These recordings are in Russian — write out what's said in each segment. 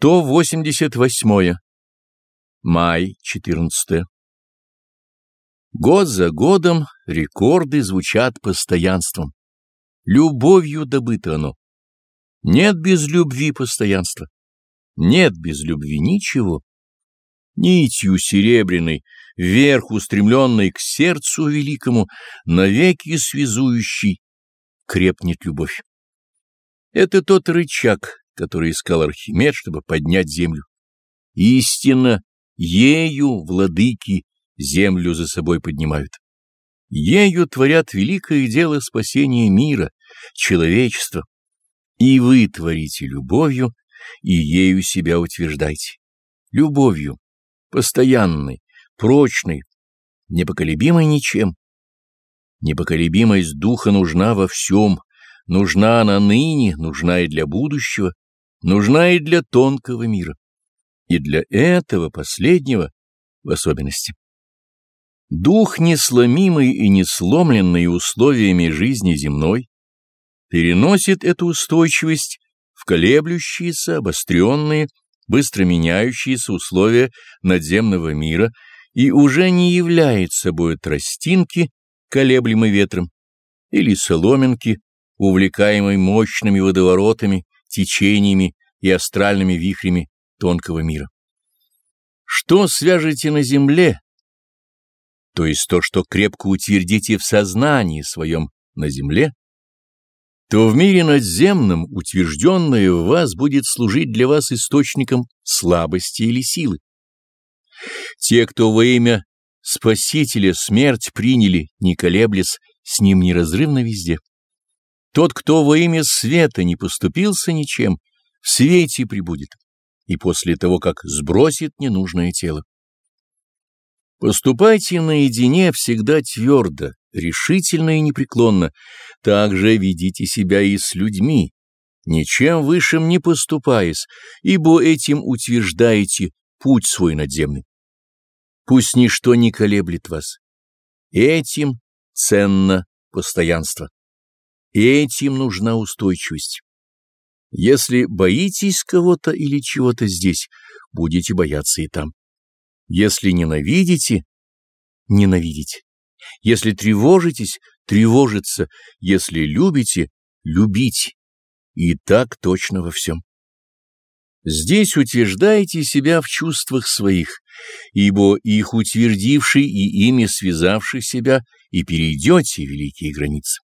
188. Май 14. Год за годом рекорды звучат постоянством. Любовью добыто оно. Нет без любви постоянства. Нет без любви ничего. Нитью серебряной, вверх устремленной к сердцу великому, навеки связующий, крепнет любовь. Это тот рычаг, который искал Архимед, чтобы поднять землю. Истинно, ею владыки землю за собой поднимают. Ею творят великое дело спасения мира, человечества. И вы творите любовью, и ею себя утверждайте. Любовью, постоянной, прочной, непоколебимой ничем. Непоколебимость духа нужна во всем, нужна она ныне, нужна и для будущего, нужна и для тонкого мира, и для этого последнего в особенности. Дух, несломимый и несломленный условиями жизни земной, переносит эту устойчивость в колеблющиеся, обостренные, быстро меняющиеся условия надземного мира и уже не является собой тростинки, колеблемой ветром, или соломинки, увлекаемой мощными водоворотами, течениями и астральными вихрями тонкого мира. Что свяжете на земле, то есть то, что крепко утвердите в сознании своем на земле, то в мире надземном утвержденное в вас будет служить для вас источником слабости или силы. Те, кто во имя Спасителя смерть приняли, не колеблясь, с ним неразрывно везде. Тот, кто во имя света не поступился ничем, в свете прибудет, и после того, как сбросит ненужное тело. Поступайте наедине всегда твердо, решительно и непреклонно, также ведите себя и с людьми, ничем высшим не поступаясь, ибо этим утверждаете путь свой надземный. Пусть ничто не колеблет вас. Этим ценно постоянство. Этим нужна устойчивость. Если боитесь кого-то или чего-то здесь, будете бояться и там. Если ненавидите, ненавидите. Если тревожитесь, тревожиться. Если любите, любить. И так точно во всем. Здесь утверждаете себя в чувствах своих, ибо их утвердивший и ими связавший себя, и перейдете великие границы.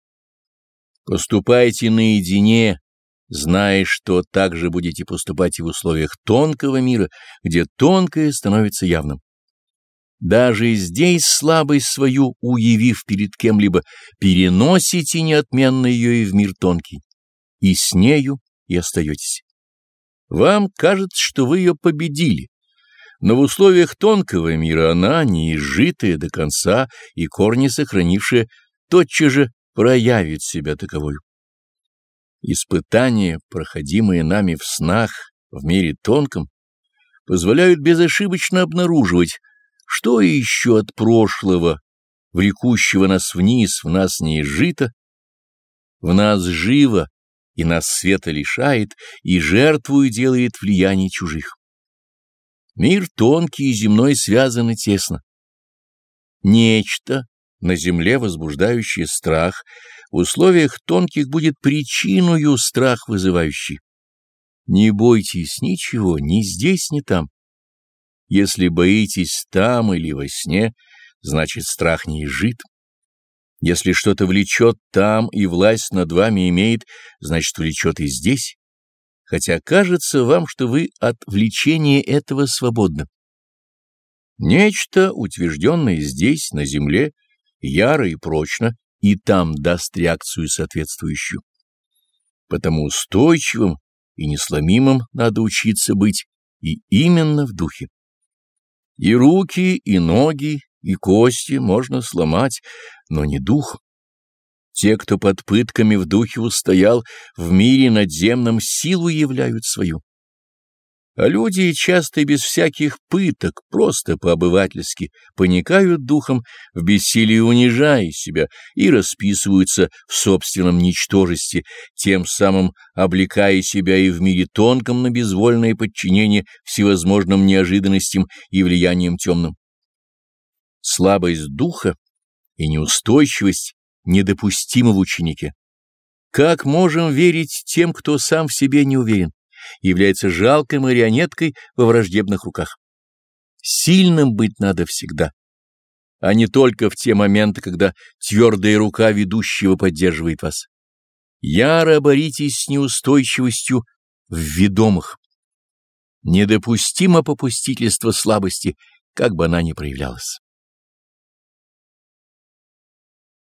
Поступайте наедине, зная, что также будете поступать и в условиях тонкого мира, где тонкое становится явным. Даже здесь слабость свою, уявив перед кем-либо, переносите неотменно ее и в мир тонкий, и с нею и остаетесь. Вам кажется, что вы ее победили, но в условиях тонкого мира она, не изжитая до конца и корни сохранившая, тотчас же проявит себя таковой. Испытания, проходимые нами в снах, в мире тонком, позволяют безошибочно обнаруживать, что еще от прошлого, влекущего нас вниз, в нас не изжито, в нас живо, и нас света лишает, и жертвую делает влияние чужих. Мир тонкий и земной связаны тесно. Нечто, на земле возбуждающее страх, в условиях тонких будет причиною страх вызывающий. Не бойтесь ничего, ни здесь, ни там. Если боитесь там или во сне, значит страх не изжит. Если что-то влечет там и власть над вами имеет, значит влечет и здесь, хотя кажется вам, что вы от влечения этого свободны. Нечто, утвержденное здесь, на земле, яро и прочно, и там даст реакцию соответствующую. Потому устойчивым и несломимым надо учиться быть и именно в духе. И руки, и ноги, и кости можно сломать, но не дух. Те, кто под пытками в духе устоял, в мире надземном силу являют свою. А люди часто без всяких пыток, просто по-обывательски, паникают духом, в бессилии унижая себя и расписываются в собственном ничтожестве, тем самым облекая себя и в мире тонком на безвольное подчинение всевозможным неожиданностям и влияниям темным. Слабость духа и неустойчивость недопустимы в ученике. Как можем верить тем, кто сам в себе не уверен? Является жалкой марионеткой во враждебных руках. Сильным быть надо всегда, а не только в те моменты, когда твердая рука ведущего поддерживает вас. Яро боритесь с неустойчивостью в ведомых. Недопустимо попустительство слабости, как бы она ни проявлялась.